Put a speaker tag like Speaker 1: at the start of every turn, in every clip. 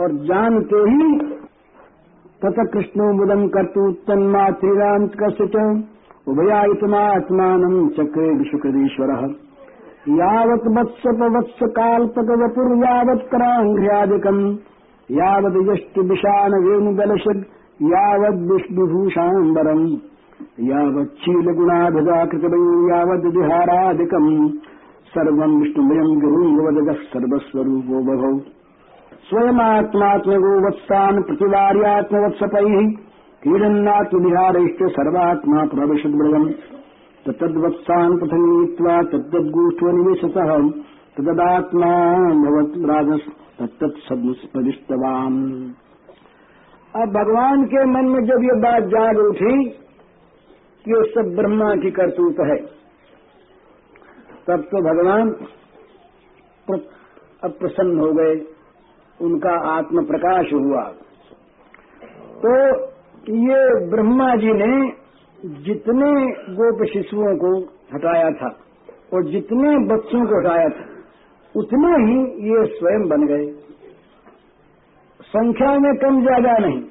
Speaker 1: और जानते ही तथ कृष्णो मुदम कर्तु तन्मातृरांत कस्य उभयायितमात्मानम् चक्रे विशुकरीश्वरः यावत् वत्सपवत्स काल्पकवपुर्यावत् कराङ्घ्र्यादिकम्। यावद् यष्टिविषाण वेणुदलषद् यावद् विष्णुभूषाम्बरम्। यावच्छीलगुणाभिधाकृतमयी यावद् विहारादिकम्। सर्वम् विष्णुमयम् गुरुङ्गवदगः सर्वस्वरूपो बभौ। स्वयमात्मात्मगो वत्सान् प्रतिवार्यात्मवत्सपैः क्रीडन्नात्मविहारैश्च सर्वात्मा प्रविशद्मृगम् तत्तद्वत्सान् पठनीत्वा तद्दद्गोष्ठो निवेशतः। तददात्मा भवत् तत्तत्सदुष्पदिष्टवान् अब भगवान के मन में जब ये बात जाग उठी कि ये सब ब्रह्मा की करतूत है, तब तो भगवान अप्रसन्न हो गए। उनका आत्म प्रकाश हुआ। तो ये ब्रह्मा जी ने जितने गोप शिशुओं को हटाया था और जितने बच्चों को हटाया था, उतने ही ये स्वयं बन गए। संख्या में कम ज़्यादा नहीं।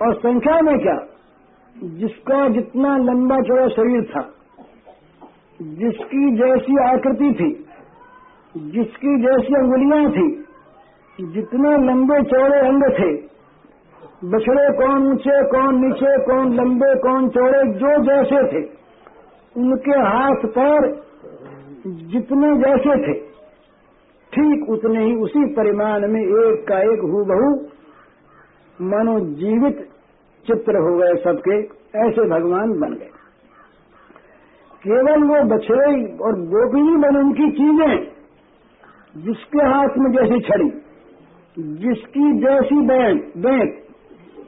Speaker 1: और संख्या में क्या? जिसका जितना लंबा चौड़ा शरीर था, जिसकी जैसी आकृति थी, जिसकी जैसी अंगुलियाँ थी जितने लंबे चौड़े अंग थे, बछड़े कौन ऊँचे, कौन नीचे, कौन लंबे, कौन चौड़े, जो जैसे थे, उनके हाथ पर जितने जैसे थे, ठीक उतने ही उसी परिमाण में एक का एक हु बहु मानो जीवित चित्र हो गए सबके, ऐसे भगवान बन गए। केवल वो बछड़े और गोपिनी बन उनकी चीज़ें, जिसके हाथ में जैसी छड़ी। जिसकी जैसी बैंक बैंक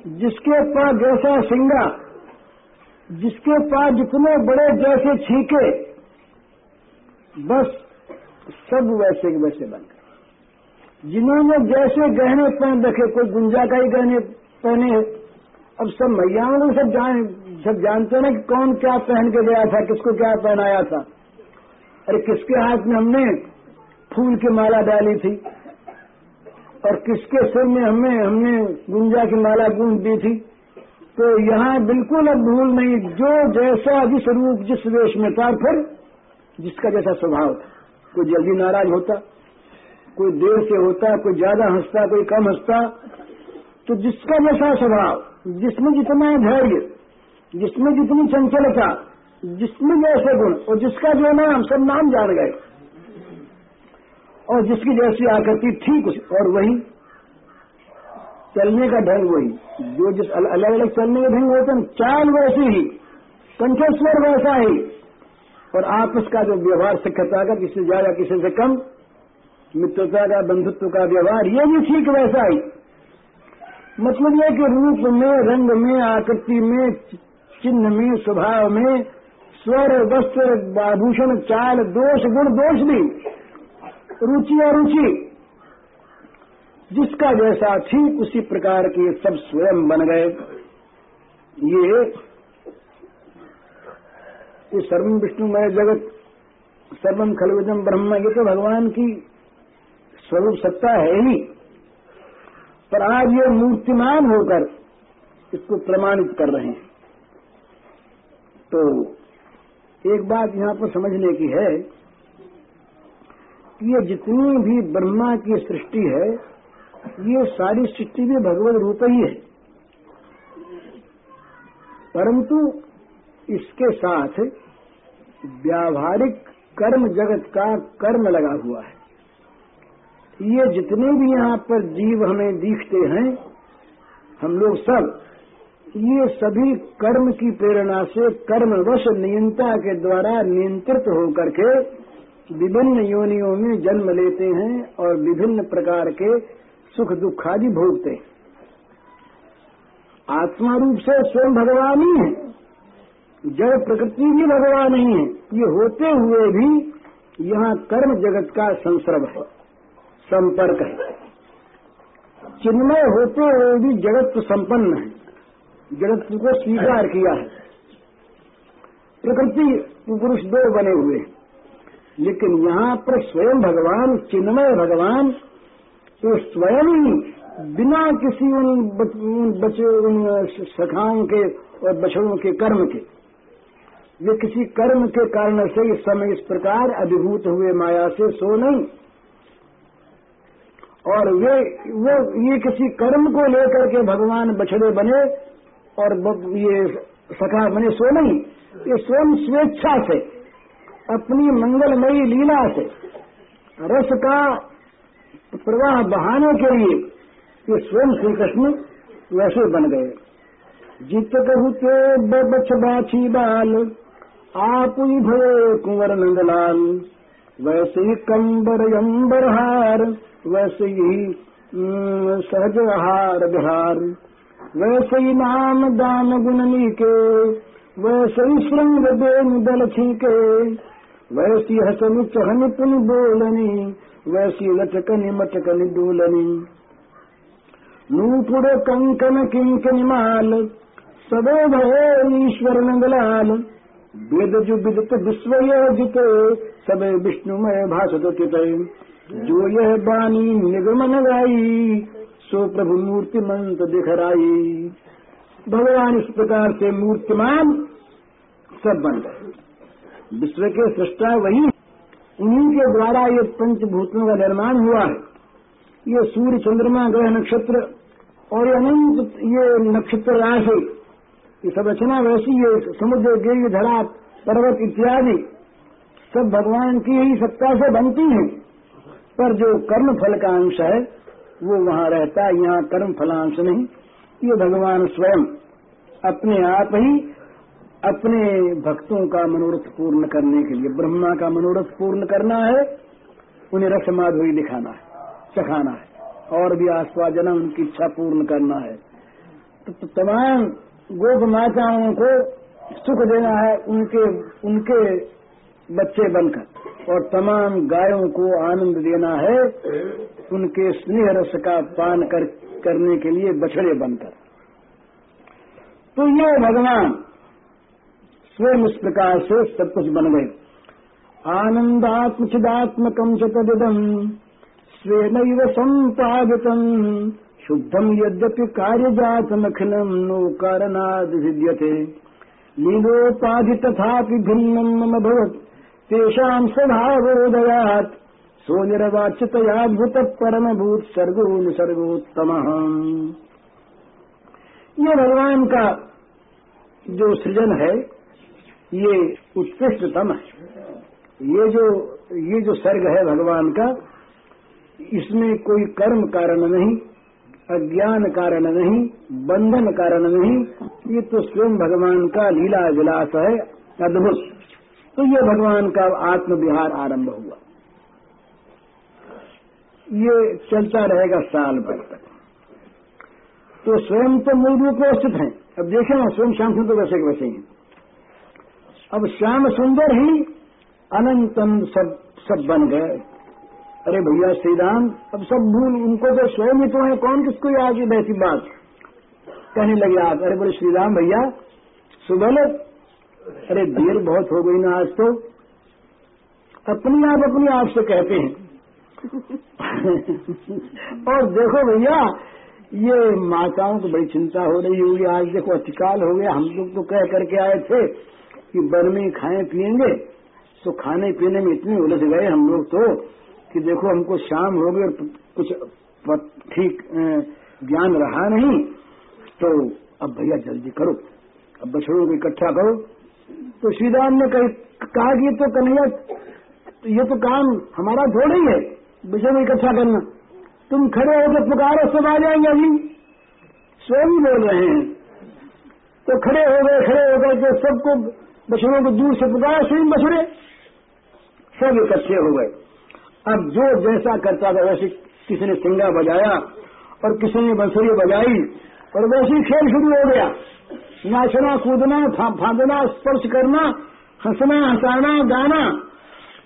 Speaker 1: जिसके पास जैसा सिंगा, जिसके पास जितने बड़े जैसे छीके, बस सब वैसे के वैसे बन गए। जिन्होंने जैसे गहने पहन रखे, कोई गुंजा का ही गहने पहने अब सब मैयाओं को सब जान, सब जानते ना कि कौन क्या पहन के गया था, किसको क्या पहनाया था। अरे किसके हाथ में हमने फूल की माला डाली थी? और किसके सिर में हमें, हमने गुंजा की माला गूंज दी थी। तो यहाँ बिल्कुल अब भूल नहीं, जो जैसा जिस रूप जिस वेश में था, फिर जिसका जैसा स्वभाव था। कोई जल्दी नाराज़ होता, कोई देर से होता, कोई ज़्यादा हंसता, कोई कम हंसता तो जिसका जैसा स्वभाव, जिसमें जितना धैर्य, जिसमें जितनी चंचलता, जिसमें जैसे गुण, और जिसका जो नाम, सब नाम जान गए। और जिसकी जैसी आकृति ठीक और वही चलने का ढंग वही। जो जिस अलग अलग चलने का ढंग होते हैं, चाल वैसी ही कंठस्वर वैसा ही। और आपस का जो व्यवहार सिखता का किसी ज़्यादा किसी से कम, मित्रता का, बंधुत्व का व्यवहार, ये भी ठीक वैसा ही। मतलब यह कि रूप में, रंग में, आकृति में, चिन्ह में, स्वभाव में, स्वर, वस्त्र, आभूषण, चाल, दोष, गुण, दोष भी रुचि अरुचि जिसका जैसा ठीक उसी प्रकार के सब स्वयं बन गए। ये सर्वम विष्णुमय जगत सर्वम खलविदम ब्रह्म, ये तो भगवान की स्वरूप सत्ता है ही। पर आज ये मूर्तिमान होकर इसको प्रमाणित कर रहे हैं। तो एक बात यहाँ पर समझने की है ये जितनी भी ब्रह्मा की सृष्टि है, ये सारी सृष्टि भी भगवत रूप ही है। परंतु इसके साथ व्यावहारिक कर्म जगत का कर्म लगा हुआ है। ये जितने भी यहाँ पर जीव हमें दिखते हैं, हम लोग सब, ये सभी कर्म की प्रेरणा से कर्मवश नियंता के द्वारा नियंत्रित होकर के विभिन्न योनियों में जन्म लेते हैं और विभिन्न प्रकार के सुख दुख आदि भोगते हैं। आत्मा रूप से स्वयं भगवान ही है। जड़ प्रकृति भी भगवान ही है। ये होते हुए भी यहाँ कर्म जगत का संसर्ग है, संपर्क है। चिन्मय होते हुए भी जगत संपन्न है। जगत को स्वीकार किया है। प्रकृति पुरुष दो बने हुए हैं। लेकिन यहाँ पर स्वयं भगवान, चिन्मय भगवान तो स्वयं ही बिना किसी उन बचे, उन सखाओं के और बछड़ों के कर्म के। ये किसी कर्म के कारण से इस समय इस प्रकार अभिभूत हुए माया से सो नहीं। और वे, वो, ये किसी कर्म को लेकर के भगवान बछड़े बने और ये सखा बने सो नहीं। ये स्वयं स्वेच्छा से अपनी मंगलमयी लीला से। रस का प्रवाह बहाने के लिए ये स्वयं श्री कृष्ण वैसे बन गए। जित कहू के बछ बाल, आप ही भये कुंवर नंदलाल। वैसे ही कंबर यम्बर हार, वैसे ही सहज हार बिहार। वैसे ही नाम दान गुणनी के वैसे ही श्रृंग देन दल छीके। वैसी हसन चहन पुन बोलनी, वैसी लटकनी मटकनी डोलनी नूपुर कंकन किंकन माल, सबे भये ईश्वर नंदलाल वेद जो विदित विश्व जित, सब विष्णुमय भाषत चित जो यह बानी निगमन गाई, सो प्रभु मूर्ति मंत्र दिखराई भगवान इस प्रकार से मूर्तिमान सब बन गए। विश्व के सृष्टा वही उन्हीं के द्वारा ये पंचभूतों का निर्माण हुआ है। ये सूर्य चंद्रमा ग्रह नक्षत्र और ये अनंत ये नक्षत्र राशि, ये सब रचना वैसी है समुद्र, गिर, धरा, पर्वत इत्यादि सब भगवान की ही सत्ता से बनती हैं। पर जो कर्म फल का अंश है, वो वहाँ रहता है, यहाँ कर्म फलांश नहीं। ये भगवान स्वयं अपने आप ही अपने भक्तों का मनोरथ पूर्ण करने के लिए ब्रह्मा का मनोरथ पूर्ण करना है उन्हें रस माधुरी दिखाना है चखाना है और भी आस्वादना उनकी इच्छा पूर्ण करना है। तो, तो तमाम गोप माताओं को सुख देना है उनके उनके बच्चे बनकर और तमाम गायों को आनंद देना है उनके स्नेह रस का पान कर, करने के लिए बछड़े बनकर। तो ये भगवान स्वयं इस प्रकार से सब कुछ बन गए आनंदात्म चिदात्मकम च तदिदम। स्वेन संपादितम शुद्धम यद्यपि कार्यजातमखिलम नो कारणादिद्यते लीलोपाधि तथापि भिन्नम मम भवत। तेषाम स्वभावोदयात। सो निर्वाच्यतयाद्भुत परम भूत सर्गो निसर्गोत्तम ये भगवान का जो सृजन है ये उत्कृष्टतम है। ये जो ये जो सर्ग है भगवान का, इसमें कोई कर्म कारण नहीं, अज्ञान कारण नहीं, बंधन कारण नहीं, ये तो स्वयं भगवान का लीला विलास है, अद्भुत। तो ये भगवान का आत्म विहार आरंभ हुआ। ये चलता रहेगा साल भर तक। तो स्वयं तो मूल रूप में स्थित है। अब देखें स्वयं श्याम सुंदर वैसे के वैसे ही। अब श्याम सुंदर ही अनंतन सब सब बन गए। अरे भैया श्री राम अब सब भूल, उनको तो स्वयं ही तो है, कौन किसको याद है ऐसी बात? कहने लगे आप, अरे बोले श्री राम भैया, सुबह अरे देर बहुत हो गई ना आज तो। अपनी आप अपनी आप से कहते हैं। और देखो भैया, ये माताओं को बड़ी चिंता हो रही होगी। आज देखो, अतिकाल हो गया। हम लोग तो कह करके आए थे। कि वन में खाए पियेंगे तो खाने पीने में इतने उलझ गए हम लोग तो कि देखो हमको शाम हो गई और कुछ ठीक ज्ञान रहा नहीं। तो अब भैया जल्दी करो, अब बछड़ों को इकट्ठा करो। तो श्रीराम ने कहा कि तो कन्हैया, ये तो काम हमारा थोड़ा ही है, बछड़ों को इकट्ठा करना। तुम खड़े हो होकर पुकारो, सब आ जाएँगे अभी। स्वयं बोल रहे हैं। तो खड़े हो गए, खड़े हो गए तो सबको बछड़ों को दूर से पुकारा स्वयं बछड़े सब इकट्ठे हो गए। अब जो जैसा करता था, वैसे किसी ने सिंगा बजाया और किसी ने बंसुरी बजाई और वैसे खेल शुरू हो गया। नाचना, कूदना फांदना, स्पर्श करना, हंसना, हंसाना, गाना,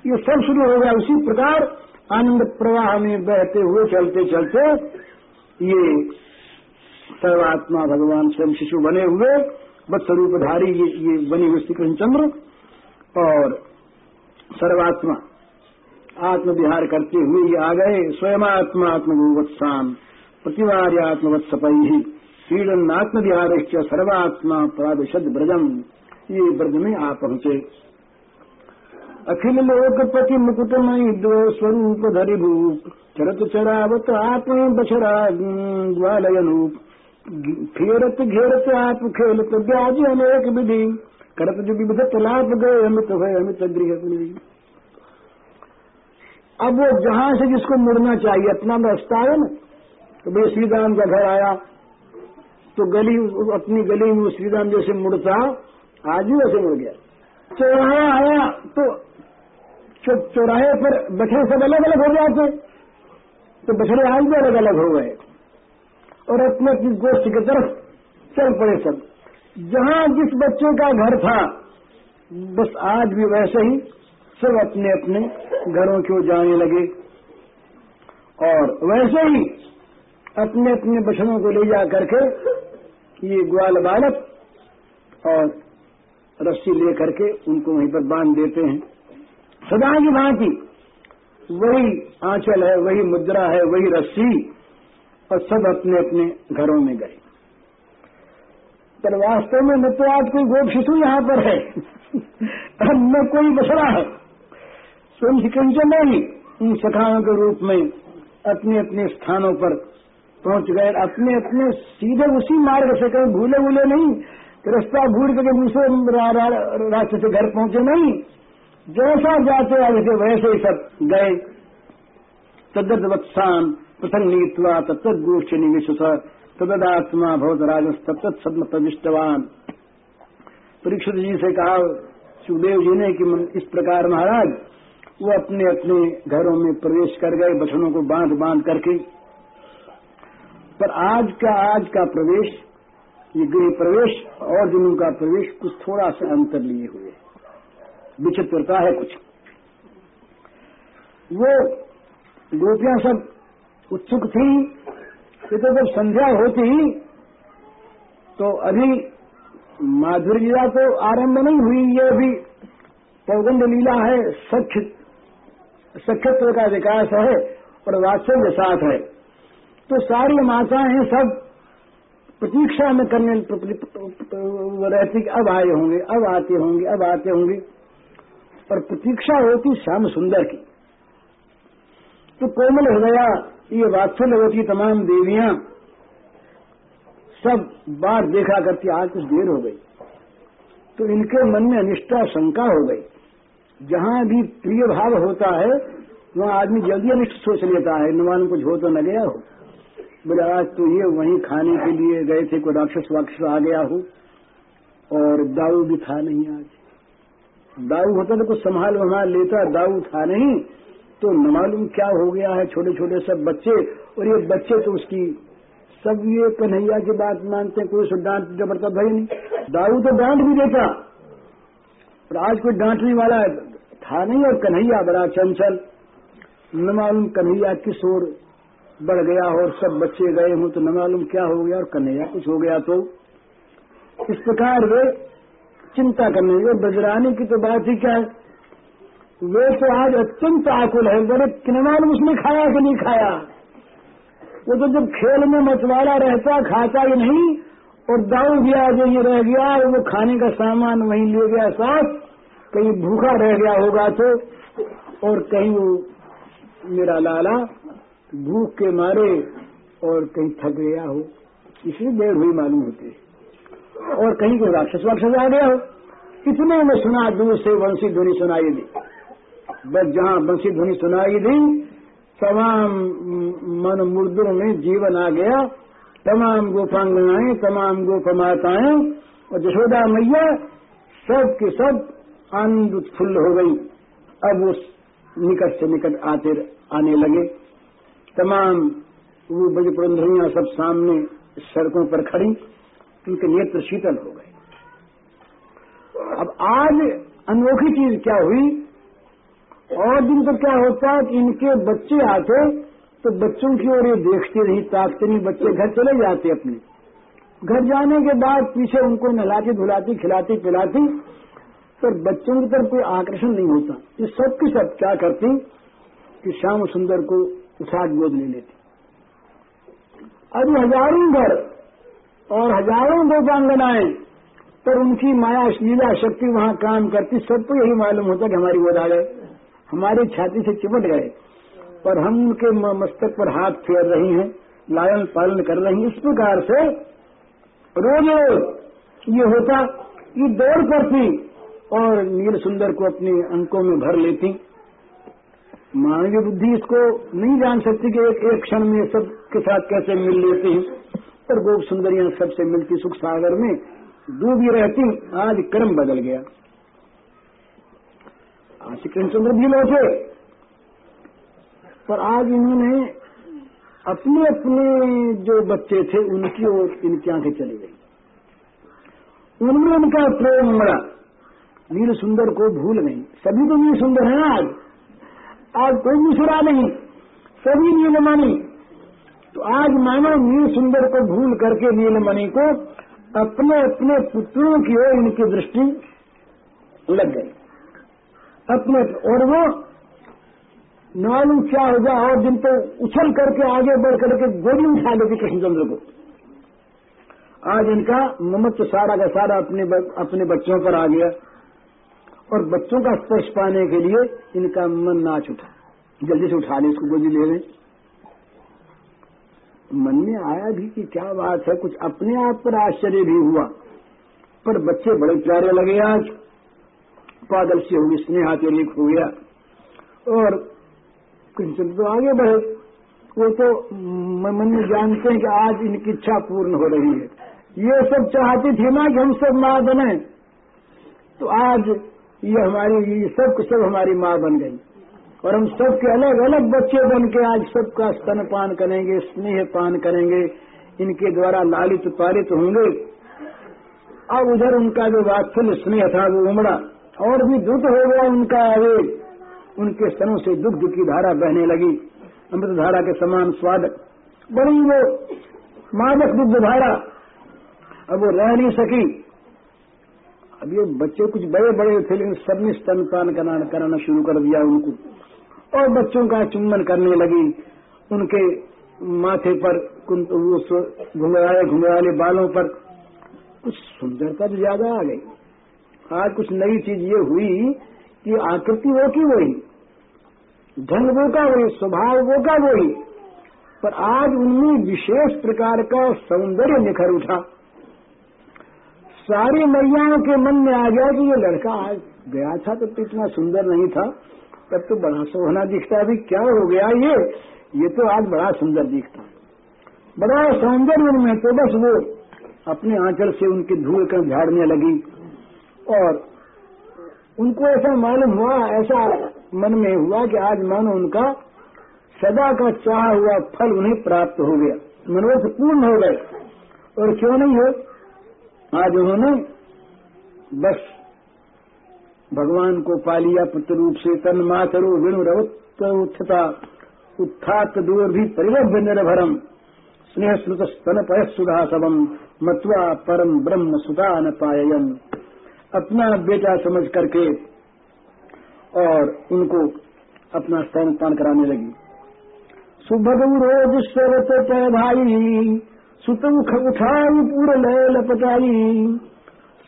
Speaker 1: ये सब शुरू हो गया। उसी प्रकार आनंद प्रवाह में बहते हुए, चलते चलते ये सर्वात्मा भगवान स्वयं शिशु बने हुए बत्स्वरूपधारी ये, ये बनी हुए श्री कृष्णचंद्र और सर्वात्मा आत्म विहार करते हुए ये आ गए स्वयं आत्मा आत्मभूवत्साम प्रतिवार्यात्मवत्सपई पीड़नात्म विहारिश्च सर्वात्मा प्राविशद ब्रजम ये ब्रज में आ पहुँचे। अखिल लोकपति मुकुटमयी दो स्वरूप धरि भूप चरत चरावत आत्म बछरा ग्वालयनूप फेरत घेरत, आप खेलत ब्याज अनेक विधि। करत जो विविध तलाप गए अमित है, अमित गृह अब वो जहाँ से जिसको मुड़ना चाहिए, अपना रास्ता है ना तो भाई श्रीराम का घर आया तो गली, अपनी गली में श्रीराम जैसे मुड़ता, आज भी वैसे मुड़ गया। चौराहा आया तो चौराहे पर बछड़े सब अलग अलग हो जाते तो बछड़े आज भी अलग अलग हो गए। और अपने अपनी गोष्ठ की तरफ़ चल पड़े सब। जहाँ जिस बच्चे का घर था, बस आज भी वैसे ही सब अपने अपने घरों की ओर जाने लगे। और वैसे ही अपने अपने बछड़ों को ले जा करके ये ग्वाल बालक और रस्सी ले करके उनको वहीं पर बाँध देते हैं। सदा की भांति वही आंचल है, वही मुद्रा है, वही रस्सी और सब अपने अपने घरों में गए। पर वास्तव में न तो आज कोई गोप शिशु यहाँ पर है। न कोई बसरा है। स्वयं शिकंजन नहीं, उन सखाओं के रूप में अपने अपने स्थानों पर पहुँच गए। अपने अपने सीधे उसी मार्ग से कहीं भूले भूले नहीं, रास्ता भूल के दूसरे रास्ते से घर पहुँचे नहीं। जैसा जाते आगे थे वैसे ही सब गए। तद्दत वत्सान पृथक नीतवा तत्त निविशुष तदात्मा भवत राजस तत्त सदम प्रविष्टवान परीक्षित जी से कहा सुखदेव जी ने कि इस प्रकार महाराज, वो अपने अपने घरों में प्रवेश कर गए, बछड़ों को बाँध बाँध करके। पर आज का आज का प्रवेश, ये गृह प्रवेश और दिनों का प्रवेश कुछ थोड़ा सा अंतर लिए हुए। विचित्रता है कुछ। वो गोपियाँ सब उत्सुक थी कि तो जब संध्या होती तो अभी माधुरी लीला तो आरंभ नहीं हुई, ये अभी पौगंड लीला है सख्य सख्यत्व का विकास है और वास्तव के साथ है। तो सारी माताएँ सब प्रतीक्षा में करने रहती कि अब आए होंगे, अब आते होंगे, अब आते होंगे। और प्रतीक्षा होती श्याम सुंदर की। तो कोमल हृदया ये वात्सल्यवती तमाम देवियाँ सब बार देखा करती, आज कुछ देर हो गई। तो इनके मन में अनिष्ठा शंका हो गई। जहाँ भी प्रिय भाव होता है, वहाँ आदमी जल्दी अनिष्ट सोच लेता है नुमान कुछ हो तो न गया हो। बोले, आज तो ये वहीं खाने के लिए गए थे, कोई राक्षस वाक्षस आ गया हो, और दाऊ भी था नहीं आज। दाऊ होता तो कुछ संभाल वहाँ लेता, दाऊ था नहीं तो न मालूम क्या हो गया है छोटे छोटे सब बच्चे, और ये बच्चे तो उसकी सब ये कन्हैया की बात मानते हैं, कोई डांट जबरता भाई नहीं। दारू तो डांट भी देता और आज कोई डांटने वाला है, था नहीं, और कन्हैया बड़ा चंचल। न मालूम कन्हैया किस ओर बढ़ गया और सब बच्चे गए हों तो न मालूम क्या हो गया, और कन्हैया कुछ हो गया तो। इस प्रकार वे चिंता करने और बजराने की तो बात ही क्या है? वे तो आज अत्यंत आकुल है। बोले किन मालूम उसने खाया कि नहीं खाया? वो तो जब खेल में मचवाड़ा रहता, खाता ही नहीं, और दाऊ गया जो ये रह गया, और वो खाने का सामान वहीं ले गया साथ। कहीं भूखा रह गया होगा तो और कहीं वो मेरा लाला भूख के मारे और कहीं थक गया हो। इसलिए देर हुई मालूम होती। है और कहीं कोई राक्षस वाक्षस आ गया हो। इतने में सुना, दूर से वंशी ध्वनि सुनाई दी। बस जहाँ बंसी ध्वनि सुनाई दी, तमाम मन मुर्दों में जीवन आ गया। तमाम गोपांगनाएँ, तमाम गोप माताएँ और जशोदा मैया सब के सब आनंद उत्फुल्ल हो गई। अब उस निकट से निकट आते आने लगे। तमाम वो बजपुरंधरियाँ सब सामने सड़कों पर खड़ी, उनके नेत्र शीतल हो गए। अब आज अनोखी चीज़ क्या हुई? और दिन तो क्या होता है कि इनके बच्चे आते तो बच्चों की ओर ये देखते नहीं ताकते नहीं, बच्चे घर चले जाते अपने। घर जाने के बाद पीछे उनको नहलाती, धुलाती, खिलाती, पिलाती, पर बच्चों की तरफ़ कोई आकर्षण नहीं होता। ये सब की सब क्या करती कि श्याम सुंदर को उठाट गोद ले लेती। अभी हज़ारों घर और हज़ारों गोपांगनाएँ पर उनकी माया, लीला, शक्ति वहाँ काम करती। सबको यही मालूम होता कि हमारी गोद आ गए हमारी छाती से चिपट गए, पर हम उनके मस्तक पर हाथ फेर रही हैं, लालन पालन कर रही हैं। इस प्रकार से रोज रोज ये होता, ये दौड़ करती और नील सुंदर को अपने अंकों में भर लेती। मानवीय बुद्धि इसको नहीं जान सकती कि एक एक क्षण में सब के साथ कैसे मिल लेती हैं। पर गोप सुंदरियाँ सबसे मिलती सुख सागर में डूबी रहती, आज क्रम बदल गया। आज कृष्णचंद्र भी लौटे। पर आज इन्होंने अपने अपने जो बच्चे थे, उनकी ओर, इनकी आँखें चली गई। उनमें उनका प्रेम उमड़ा वीर सुंदर को भूल नहीं। सभी तो नील सुंदर हैं आज। आज कोई दूसरा नहीं। सभी नीलमणि। तो आज मानो नील सुंदर को भूल करके नीलमणि को अपने अपने पुत्रों की ओर इनकी दृष्टि लग गई। अपने और वो मालूम क्या हो जाए और तो उछल करके आगे बढ़ करके गोली उठा लेती कृष्णचंद्र को। आज इनका ममत्व सारा का सारा अपने अपने बच्चों पर आ गया। और बच्चों का स्पर्श पाने के लिए इनका मन नाच उठा। जल्दी से उठा ले इसको गोली ले लें। मन में आया भी कि क्या बात है, कुछ अपने आप पर आश्चर्य भी हुआ। पर बच्चे बड़े प्यारे लगे आज। पागल से होगी स्नेहातिरिक हो गया। और किंचन तो आगे बढ़े। वो तो मन में जानते हैं कि आज इनकी इच्छा पूर्ण हो रही है। ये सब चाहती थी ना कि हम सब माँ बने। तो आज ये हमारी, ये सब सब हमारी माँ बन गई। और हम सबके अलग अलग बच्चे बन के आज सबका स्तन पान करेंगे, स्नेह पान करेंगे। इनके द्वारा लालित पालित होंगे। अब उधर उनका जो वात्सल्य स्नेह था, वो उमड़ा। और भी दुख हो गया उनका आवेग उनके स्तनों से दुग्ध की धारा बहने लगी। अमृत धारा के समान स्वाद। बड़ी वो मादक दुग्ध धारा। अब वो रह नहीं सकी। अब ये बच्चे कुछ बड़े बड़े थे, लेकिन सबने स्तनपान कराना शुरू कर दिया उनको। और बच्चों का चुम्बन करने लगी। उनके माथे पर घुंघराले घुंघराले बालों पर कुछ सुंदरता तो ज़्यादा आ गई। आज कुछ नई चीज़ ये हुई कि आकृति वो की वही, ढंग वो का वही, स्वभाव वो का वही, पर आज उनमें विशेष प्रकार का सौंदर्य निखर उठा। सारी मैयाओं के मन में आ गया कि ये लड़का आज गया था तब तो इतना सुंदर नहीं था, तब तो बड़ा सोहना दिखता, अभी क्या हो गया ये? ये तो आज बड़ा सुंदर दिखता। बड़ा सौंदर्य उनमें तो बस वो अपने आंचल से उनकी धूल कर झाड़ने लगी। और उनको ऐसा मालूम हुआ, ऐसा मन में हुआ कि आज मानो उनका सदा का चाह हुआ फल उन्हें प्राप्त हो गया। मनोरथ पूर्ण हो गए। और क्यों नहीं हो? आज उन्होंने बस भगवान को पा लिया पुत्र रूप से, तन मातरु विणु रवत उत्थता दूर भी परिलभ्य निर्भरम स्नेह स्मृत स्तन पय सुधा सबम, मत्वा परम ब्रह्म सुधा न अपना बेटा समझ करके और उनको अपना स्तन पान कराने लगी। सुभगु रोज स्वरत भाई सुत उठाई, पूरे लय लपटाई।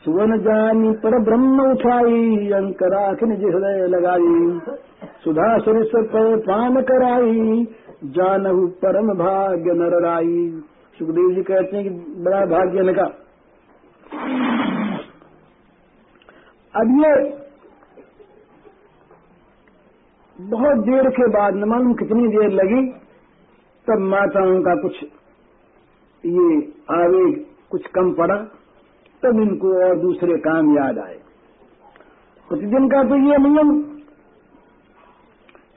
Speaker 1: सुवन जानी पर ब्रह्म उठाई अंक राखन हृदय लगाई। सुधा सरिस पर पान कराई, जानहु परम भाग्य नर राई। सुखदेव जी कहते हैं कि बड़ा भाग्य लगा। अब ये बहुत देर के बाद, न मालूम कितनी देर लगी, तब माताओं का कुछ ये आवेग कुछ कम पड़ा, तब इनको और दूसरे काम याद आए। प्रतिदिन का तो ये नियम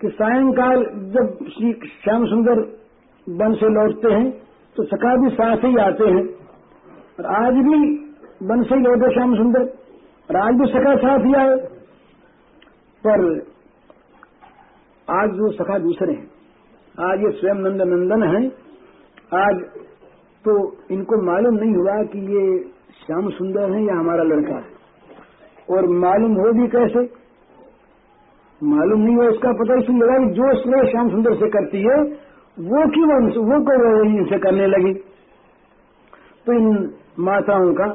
Speaker 1: कि सायंकाल जब श्री श्याम सुंदर वन से लौटते हैं तो सखा भी साथ ही आते हैं। और आज भी वन से लौटे श्याम सुंदर राज भी सखा साथ ही आए पर आज जो सखा दूसरे हैं। आज ये स्वयं नंद नंदन है। आज तो इनको मालूम नहीं हुआ कि ये श्याम सुंदर है या हमारा लड़का है। और मालूम हो भी कैसे? मालूम नहीं हुआ, इसका पता इसलिए लगा कि जो स्नेह श्याम सुंदर से करती है, वो क्यों वो को इनसे करने लगी? तो इन माताओं का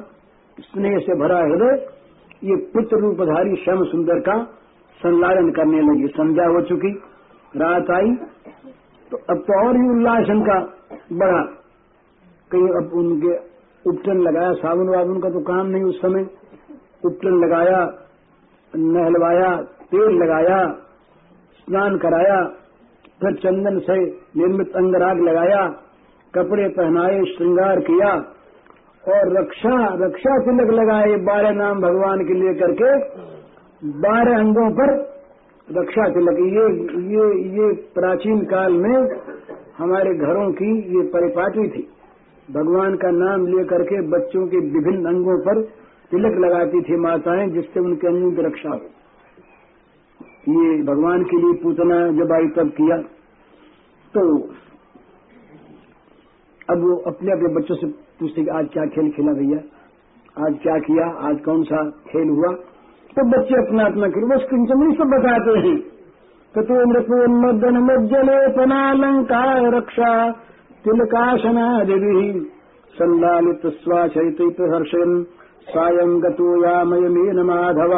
Speaker 1: स्नेह से भरा हृदय ये पुत्र रूपधारी श्याम सुंदर का संलालन करने लगी, संध्या हो चुकी, रात आई तो अब तो और ही उल्लास इनका बढ़ा कहीं अब उनके उपटन लगाया, साबुन वाबुन का तो काम नहीं उस समय, उपटन लगाया, नहलवाया, तेल लगाया, स्नान कराया, फिर चंदन से निर्मित अंगराग लगाया, कपड़े पहनाए, श्रृंगार किया और रक्षा रक्षा तिलक लगाए बारह नाम भगवान के लिए करके बारह अंगों पर रक्षा तिलक। ये ये ये प्राचीन काल में हमारे घरों की ये परिपाटी थी। भगवान का नाम ले करके बच्चों के विभिन्न अंगों पर तिलक लगाती थी माताएँ, जिससे उनके अंगों की रक्षा हो। ये भगवान के लिए पूतना जब आई तब किया। तो अब वो अपने अपने बच्चों से पूछते कि आज क्या खेल खेला भैया? आज क्या किया? आज कौन सा खेल हुआ? तो बच्चे अपना अपना खेल बस किंचन सब बताते हैं तथो मृत्युन्मदन मज्जले पनालंकार रक्षा तिलकाशना देवी संलालित स्वाचरित हर्षयन सायं गतो यामयमेन माधव।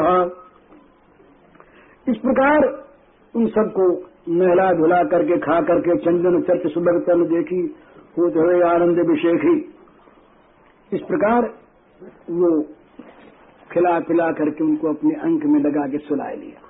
Speaker 1: इस प्रकार उन सबको नहला धुला करके, खा करके, चंदन चर्च सुबह तन देखी। होते तो आनंद ही इस प्रकार वो खिला पिला करके उनको अपने अंक में लगा के सुलाए लिया।